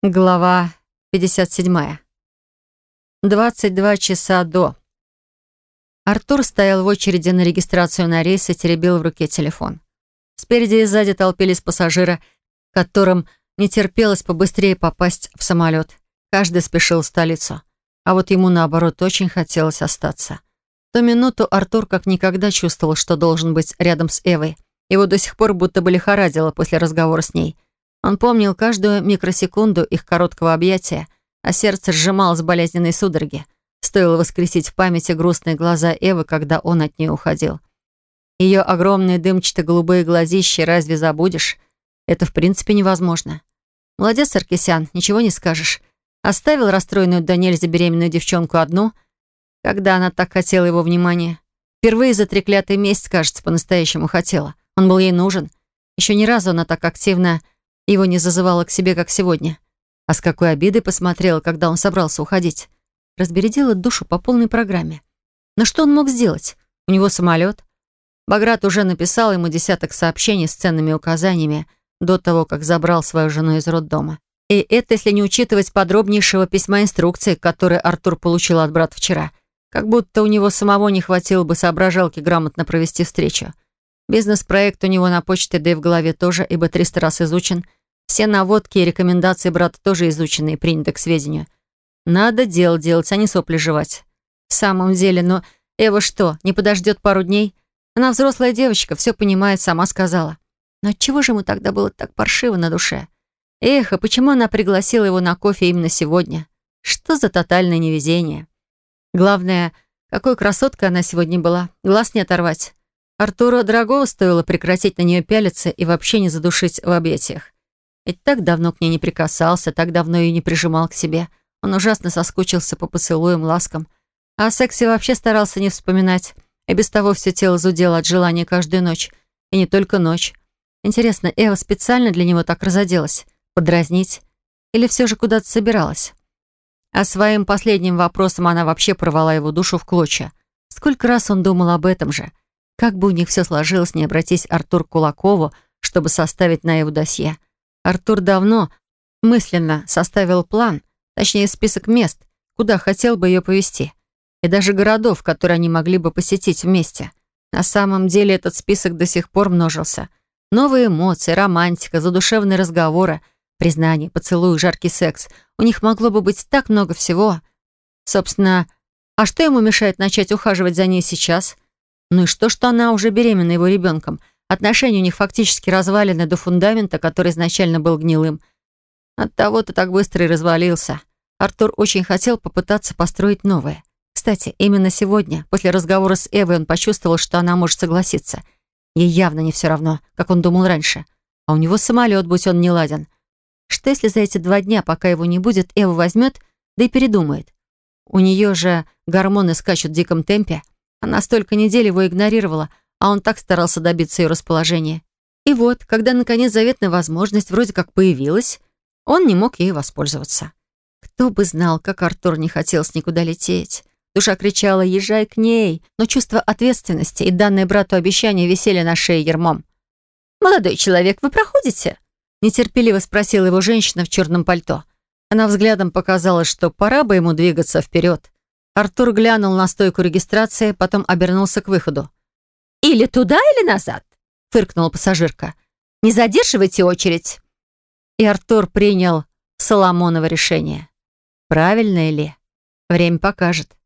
Глава 57. 22 часа до. Артур стоял в очереди на регистрацию на рейс и теребил в руке телефон. Спереди и сзади толпились пассажиры, которым не терпелось побыстрее попасть в самолет. Каждый спешил в столицу. А вот ему, наоборот, очень хотелось остаться. В ту минуту Артур как никогда чувствовал, что должен быть рядом с Эвой. Его до сих пор будто бы лихорадило после разговора с ней – он помнил каждую микросекунду их короткого объятия, а сердце сжималось в болезненной судороге. Стоило воскресить в памяти грустные глаза Эвы, когда он от нее уходил. Ее огромные дымчато-голубые глазища разве забудешь? Это в принципе невозможно. Молодец, Саркисян, ничего не скажешь. Оставил расстроенную до нельзя беременную девчонку одну, когда она так хотела его внимания. Впервые за треклятый месяц, кажется, по-настоящему хотела. Он был ей нужен. Еще ни разу она так активно его не зазывала к себе, как сегодня. А с какой обидой посмотрела, когда он собрался уходить. Разбередила душу по полной программе. Но что он мог сделать? У него самолет. Баграт уже написал ему десяток сообщений с ценными указаниями до того, как забрал свою жену из роддома. И это если не учитывать подробнейшего письма инструкции, которое Артур получил от брата вчера. Как будто у него самого не хватило бы соображалки грамотно провести встречу. Бизнес-проект у него на почте, да и в голове тоже, ибо 300 раз изучен — все наводки и рекомендации брата тоже изучены и приняты к сведению. Надо дело делать, а не сопли жевать. В самом деле, но Эва что, не подождет пару дней? Она взрослая девочка, все понимает, сама сказала. Но отчего же ему тогда было так паршиво на душе? Эх, а почему она пригласила его на кофе именно сегодня? Что за тотальное невезение? Главное, какой красоткой она сегодня была. Глаз не оторвать. Артуру дорогого стоило прекратить на нее пялиться и вообще не задушить в объятиях. Ведь так давно к ней не прикасался, так давно ее не прижимал к себе. Он ужасно соскучился по поцелуям, ласкам. А о сексе вообще старался не вспоминать. И без того все тело зудело от желания каждую ночь. И не только ночь. Интересно, Эва специально для него так разоделась? Подразнить? Или все же куда-то собиралась? А своим последним вопросом она вообще порвала его душу в клочья. Сколько раз он думал об этом же. Как бы у них все сложилось, не обратись Артур Кулакову, чтобы составить на его досье. Артур давно мысленно составил план, точнее список мест, куда хотел бы ее повезти, и даже городов, которые они могли бы посетить вместе. На самом деле этот список до сих пор множился. Новые эмоции, романтика, задушевные разговоры, признание, поцелуй, жаркий секс. У них могло бы быть так много всего. Собственно, а что ему мешает начать ухаживать за ней сейчас? Ну и что, что она уже беременна его ребенком – Отношения у них фактически развалены до фундамента, который изначально был гнилым. От того то так быстро и развалился. Артур очень хотел попытаться построить новое. Кстати, именно сегодня, после разговора с Эвой, он почувствовал, что она может согласиться. Ей явно не все равно, как он думал раньше. А у него самолет, будь он не ладен. Что если за эти два дня, пока его не будет, Эва возьмет, да и передумает? У нее же гормоны скачут в диком темпе. Она столько недель его игнорировала, а он так старался добиться ее расположения. И вот, когда наконец заветная возможность вроде как появилась, он не мог ей воспользоваться. Кто бы знал, как Артур не хотел с никуда лететь. Душа кричала «Езжай к ней!», но чувство ответственности и данное брату обещание висели на шее ермом. «Молодой человек, вы проходите?» Нетерпеливо спросила его женщина в черном пальто. Она взглядом показала, что пора бы ему двигаться вперед. Артур глянул на стойку регистрации, потом обернулся к выходу. «Или туда, или назад», — фыркнула пассажирка. «Не задерживайте очередь». И Артур принял Соломоново решение. Правильное ли? Время покажет.